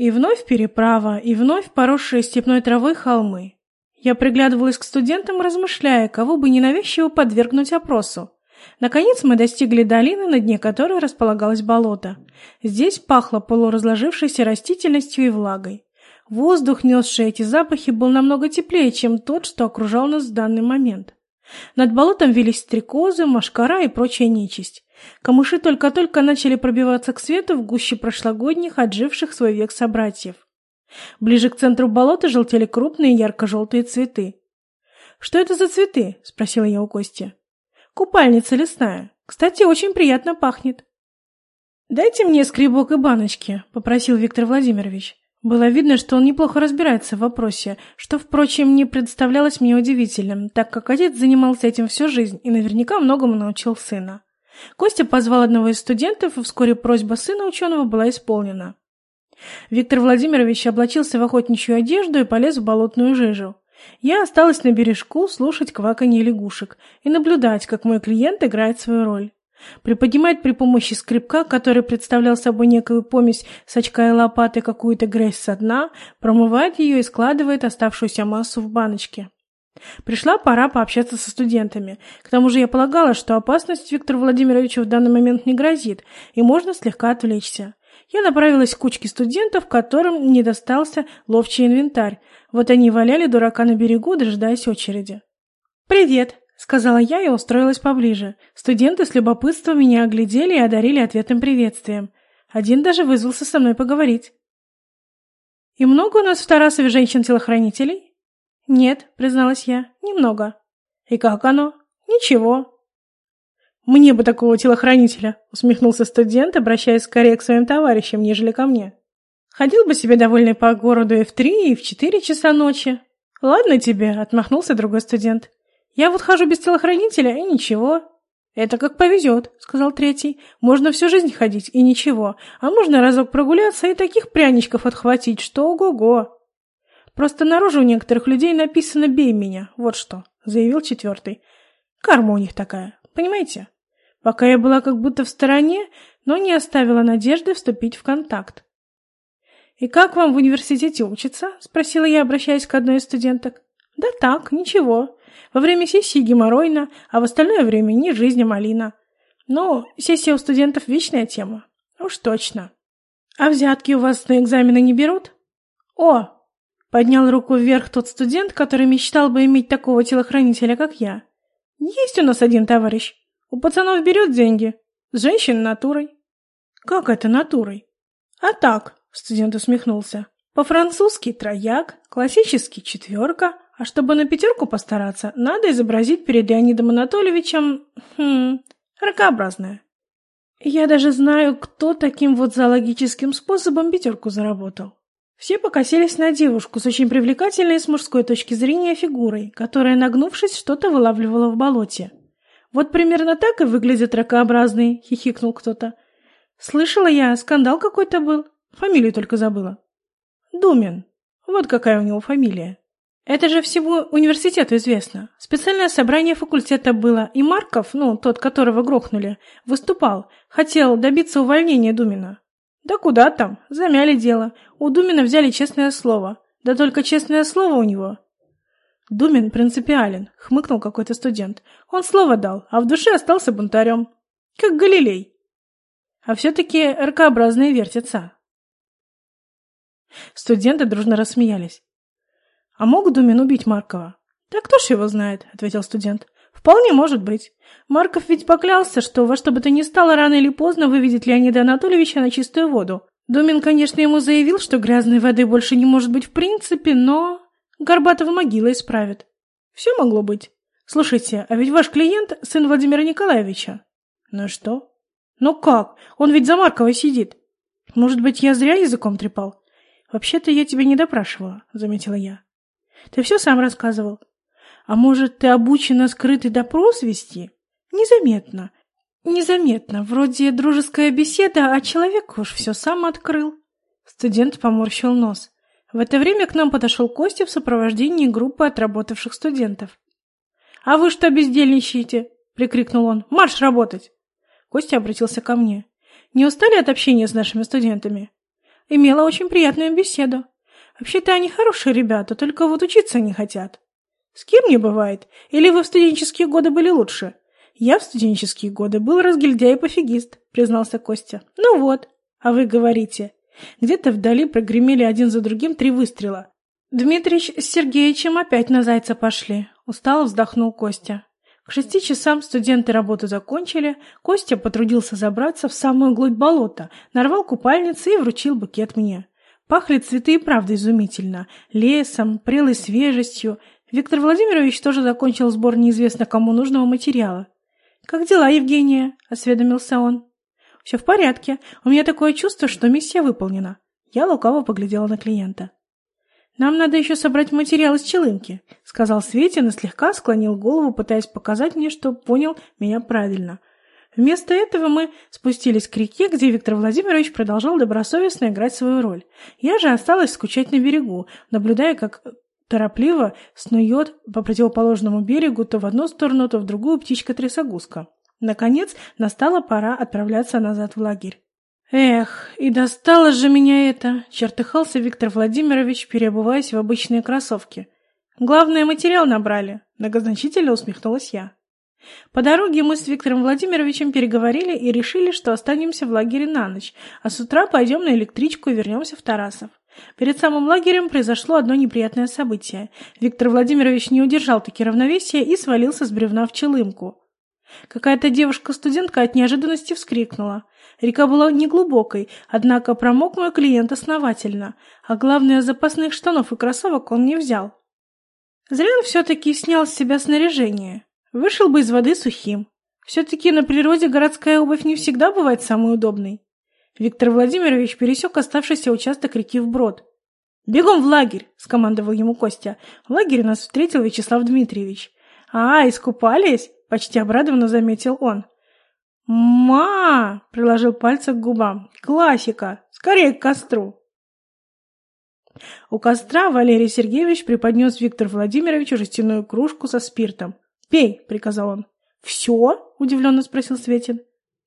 И вновь переправа, и вновь поросшие степной травой холмы. Я приглядывалась к студентам, размышляя, кого бы ненавязчиво подвергнуть опросу. Наконец мы достигли долины, на дне которой располагалось болото. Здесь пахло полуразложившейся растительностью и влагой. Воздух, несший эти запахи, был намного теплее, чем тот, что окружал нас в данный момент. Над болотом велись стрекозы, машкара и прочая нечисть. Камыши только-только начали пробиваться к свету в гуще прошлогодних, отживших свой век собратьев. Ближе к центру болота желтели крупные ярко-желтые цветы. «Что это за цветы?» — спросила я у Кости. «Купальница лесная. Кстати, очень приятно пахнет». «Дайте мне скребок и баночки», — попросил Виктор Владимирович. Было видно, что он неплохо разбирается в вопросе, что, впрочем, не представлялось мне удивительным, так как отец занимался этим всю жизнь и наверняка многому научил сына. Костя позвал одного из студентов, и вскоре просьба сына ученого была исполнена. Виктор Владимирович облачился в охотничью одежду и полез в болотную жижу. Я осталась на бережку слушать кваканье лягушек и наблюдать, как мой клиент играет свою роль. Приподнимает при помощи скребка, который представлял собой некую помесь с очка и лопаты, какую-то грязь со дна, промывает ее и складывает оставшуюся массу в баночке. Пришла пора пообщаться со студентами. К тому же я полагала, что опасность Виктору Владимировичу в данный момент не грозит, и можно слегка отвлечься. Я направилась к кучке студентов, которым не достался ловчий инвентарь. Вот они валяли дурака на берегу, дожидаясь очереди. «Привет!» — сказала я и устроилась поближе. Студенты с любопытством меня оглядели и одарили ответным приветствием. Один даже вызвался со мной поговорить. «И много у нас в Тарасове женщин-телохранителей?» «Нет», — призналась я, — «немного». «И как оно?» «Ничего. «Мне бы такого телохранителя», — усмехнулся студент, обращаясь скорее к своим товарищам, нежели ко мне. «Ходил бы себе довольный по городу и в три, и в четыре часа ночи». «Ладно тебе», — отмахнулся другой студент. «Я вот хожу без телохранителя, и ничего». «Это как повезет», — сказал третий. «Можно всю жизнь ходить, и ничего. А можно разок прогуляться и таких пряничков отхватить, что ого-го». «Просто наружу у некоторых людей написано «бей меня», вот что», — заявил четвертый. «Карма у них такая, понимаете?» Пока я была как будто в стороне, но не оставила надежды вступить в контакт. «И как вам в университете учатся?» — спросила я, обращаясь к одной из студенток. «Да так, ничего. Во время сессии геморройно, а в остальное время не жизнь, а малина. Но сессия у студентов — вечная тема. Уж точно. А взятки у вас на экзамены не берут?» «О!» — поднял руку вверх тот студент, который мечтал бы иметь такого телохранителя, как я. «Есть у нас один товарищ. У пацанов берет деньги. С женщин натурой. Как это натурой? А так, студент усмехнулся. По-французски трояк, классический четверка, а чтобы на пятерку постараться, надо изобразить перед Леонидом Анатольевичем, хм, ракообразное. Я даже знаю, кто таким вот зоологическим способом пятерку заработал. Все покосились на девушку с очень привлекательной с мужской точки зрения фигурой, которая, нагнувшись, что-то вылавливала в болоте. Вот примерно так и выглядят ракообразные, хихикнул кто-то. Слышала я, скандал какой-то был. Фамилию только забыла. Думин. Вот какая у него фамилия. Это же всему университету известно. Специальное собрание факультета было, и Марков, ну, тот, которого грохнули, выступал, хотел добиться увольнения Думина. Да куда там, замяли дело. У Думина взяли честное слово. Да только честное слово у него Думин принципиален, хмыкнул какой-то студент. Он слово дал, а в душе остался бунтарем. Как Галилей. А все-таки ракообразные вертятся. Студенты дружно рассмеялись. А мог Думин убить Маркова? Так кто ж его знает, ответил студент. Вполне может быть. Марков ведь поклялся, что во что бы то ни стало рано или поздно выведет Леонида Анатольевича на чистую воду. Думин, конечно, ему заявил, что грязной воды больше не может быть в принципе, но... Горбатова могила исправит. Все могло быть. Слушайте, а ведь ваш клиент — сын Владимира Николаевича. Ну что? Ну как? Он ведь за Марковой сидит. Может быть, я зря языком трепал? Вообще-то я тебя не допрашивала, заметила я. Ты все сам рассказывал. А может, ты обучена скрытый допрос вести? Незаметно. Незаметно. Вроде дружеская беседа, а человек уж все сам открыл. Студент поморщил нос. В это время к нам подошел Костя в сопровождении группы отработавших студентов. «А вы что бездельничаете?» — прикрикнул он. «Марш работать!» Костя обратился ко мне. «Не устали от общения с нашими студентами?» Имела очень приятную беседу. Вообще-то они хорошие ребята, только вот учиться не хотят. С кем не бывает? Или вы в студенческие годы были лучше? Я в студенческие годы был разгильдяй и пофигист, признался Костя. Ну вот, а вы говорите. Где-то вдали прогремели один за другим три выстрела. Дмитрич с Сергеичем опять на зайца пошли. Устало вздохнул Костя. К шести часам студенты работу закончили, Костя потрудился забраться в самую глубь болота, нарвал купальницы и вручил букет мне. Пахли цветы и правда изумительно. Лесом, прелой свежестью. Виктор Владимирович тоже закончил сбор неизвестно кому нужного материала. «Как дела, Евгения?» — осведомился он. «Все в порядке. У меня такое чувство, что миссия выполнена». Я лукаво поглядела на клиента. «Нам надо еще собрать материал из челынки», — сказал Светин и слегка склонил голову, пытаясь показать мне, что понял меня правильно. Вместо этого мы спустились к реке, где Виктор Владимирович продолжал добросовестно играть свою роль. Я же осталась скучать на берегу, наблюдая, как торопливо снует по противоположному берегу то в одну сторону, то в другую птичка-трясогузка. Наконец, настала пора отправляться назад в лагерь. «Эх, и достало же меня это!» — чертыхался Виктор Владимирович, переобуваясь в обычные кроссовки. «Главное, материал набрали», — многозначительно усмехнулась я. По дороге мы с Виктором Владимировичем переговорили и решили, что останемся в лагере на ночь, а с утра пойдем на электричку и вернемся в Тарасов. Перед самым лагерем произошло одно неприятное событие. Виктор Владимирович не удержал таки равновесия и свалился с бревна в челымку. Какая-то девушка-студентка от неожиданности вскрикнула. Река была неглубокой, однако промок мой клиент основательно, а главное, запасных штанов и кроссовок он не взял. Зря он все-таки снял с себя снаряжение. Вышел бы из воды сухим. Все-таки на природе городская обувь не всегда бывает самой удобной. Виктор Владимирович пересек оставшийся участок реки вброд. «Бегом в лагерь!» — скомандовал ему Костя. В лагере нас встретил Вячеслав Дмитриевич. «А, искупались?» — почти обрадованно заметил он. «Ма!» — приложил пальцы к губам. «Классика! Скорее к костру!» У костра Валерий Сергеевич преподнес Виктору Владимировичу жестяную кружку со спиртом. «Пей», — приказал он. «Все?» — удивленно спросил Светин.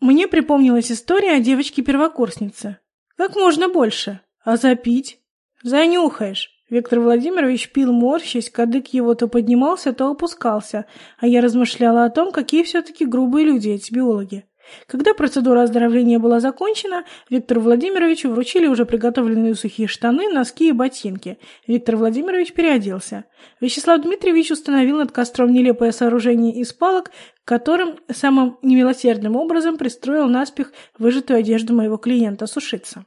Мне припомнилась история о девочке-первокурснице. «Как можно больше? А запить?» «Занюхаешь». Виктор Владимирович пил морщись, кадык его то поднимался, то опускался, а я размышляла о том, какие все-таки грубые люди эти биологи. Когда процедура оздоровления была закончена, Виктору Владимировичу вручили уже приготовленные сухие штаны, носки и ботинки. Виктор Владимирович переоделся. Вячеслав Дмитриевич установил над костром нелепое сооружение из палок, которым самым немилосердным образом пристроил наспех выжатую одежду моего клиента сушиться.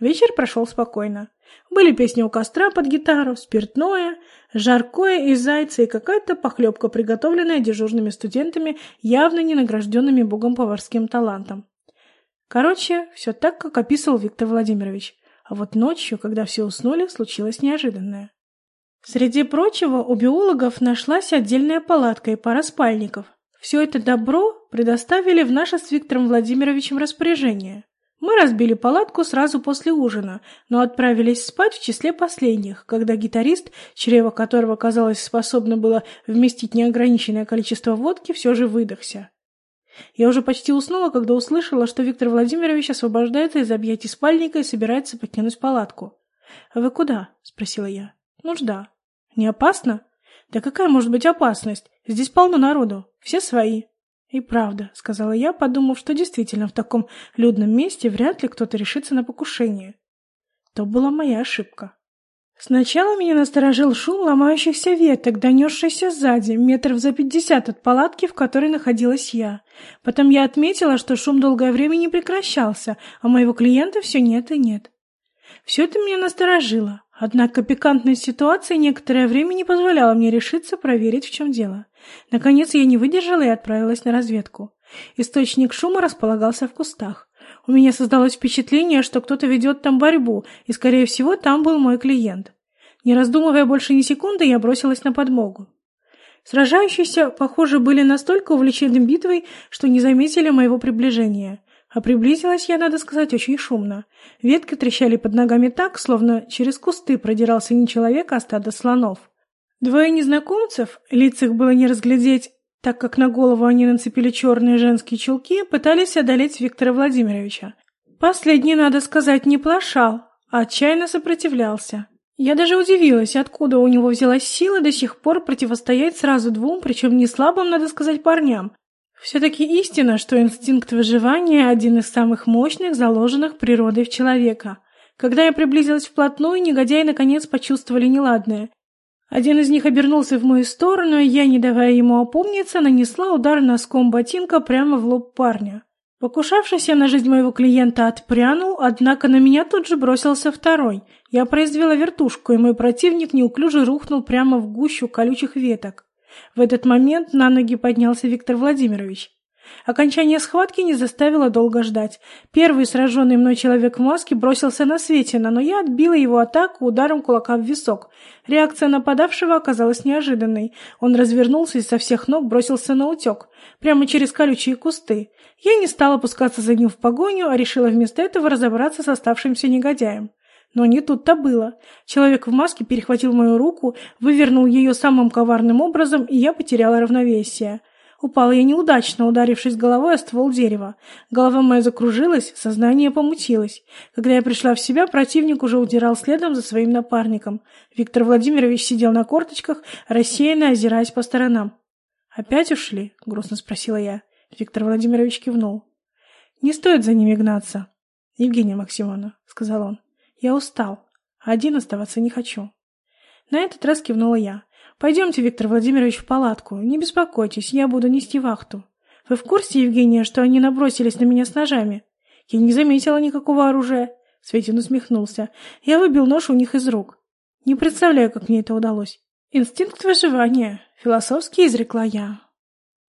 Вечер прошел спокойно. Были песни у костра под гитару, спиртное, жаркое из зайца и какая-то похлебка, приготовленная дежурными студентами, явно не награжденными богом поварским талантом. Короче, все так, как описывал Виктор Владимирович. А вот ночью, когда все уснули, случилось неожиданное. Среди прочего, у биологов нашлась отдельная палатка и пара спальников. Все это добро предоставили в наше с Виктором Владимировичем распоряжение. Мы разбили палатку сразу после ужина, но отправились спать в числе последних, когда гитарист, чрево которого, казалось, способно было вместить неограниченное количество водки, все же выдохся. Я уже почти уснула, когда услышала, что Виктор Владимирович освобождается из объятий спальника и собирается покинуть палатку. «А вы куда?» — спросила я. «Нужда». «Не опасно?» «Да какая может быть опасность? Здесь полно народу. Все свои». «И правда», — сказала я, подумав, что действительно в таком людном месте вряд ли кто-то решится на покушение. То была моя ошибка. Сначала меня насторожил шум ломающихся веток, донесшийся сзади, метров за пятьдесят от палатки, в которой находилась я. Потом я отметила, что шум долгое время не прекращался, а моего клиента все нет и нет. Все это меня насторожило, однако пикантная ситуация некоторое время не позволяла мне решиться проверить, в чем дело. Наконец я не выдержала и отправилась на разведку. Источник шума располагался в кустах. У меня создалось впечатление, что кто-то ведет там борьбу, и, скорее всего, там был мой клиент. Не раздумывая больше ни секунды, я бросилась на подмогу. Сражающиеся, похоже, были настолько увлечены битвой, что не заметили моего приближения. А приблизилась я, надо сказать, очень шумно. Ветки трещали под ногами так, словно через кусты продирался не человек, а стадо слонов. Двое незнакомцев, лиц их было не разглядеть, так как на голову они нацепили черные женские чулки, пытались одолеть Виктора Владимировича. Последний, надо сказать, не плашал, а отчаянно сопротивлялся. Я даже удивилась, откуда у него взялась сила до сих пор противостоять сразу двум, причем не слабым, надо сказать, парням. Все-таки истина, что инстинкт выживания – один из самых мощных, заложенных природой в человека. Когда я приблизилась вплотную, негодяи наконец почувствовали неладное. Один из них обернулся в мою сторону, и я, не давая ему опомниться, нанесла удар носком ботинка прямо в лоб парня. Покушавшийся на жизнь моего клиента отпрянул, однако на меня тут же бросился второй. Я произвела вертушку, и мой противник неуклюже рухнул прямо в гущу колючих веток. В этот момент на ноги поднялся Виктор Владимирович. Окончание схватки не заставило долго ждать. Первый сраженный мной человек в маске бросился на Светина, но я отбила его атаку ударом кулака в висок. Реакция нападавшего оказалась неожиданной. Он развернулся и со всех ног бросился на утек, прямо через колючие кусты. Я не стала пускаться за ним в погоню, а решила вместо этого разобраться с оставшимся негодяем. Но не тут-то было. Человек в маске перехватил мою руку, вывернул ее самым коварным образом, и я потеряла равновесие. Упала я неудачно, ударившись головой о ствол дерева. Голова моя закружилась, сознание помутилось. Когда я пришла в себя, противник уже удирал следом за своим напарником. Виктор Владимирович сидел на корточках, рассеянно озираясь по сторонам. «Опять ушли?» — грустно спросила я. Виктор Владимирович кивнул. «Не стоит за ними гнаться, Евгения Максимовна», — сказал он. «Я устал. Один оставаться не хочу». На этот раз кивнула я. Пойдемте, Виктор Владимирович, в палатку. Не беспокойтесь, я буду нести вахту. Вы в курсе, Евгения, что они набросились на меня с ножами? Я не заметила никакого оружия. Светин усмехнулся. Я выбил нож у них из рук. Не представляю, как мне это удалось. Инстинкт выживания, философски изрекла я.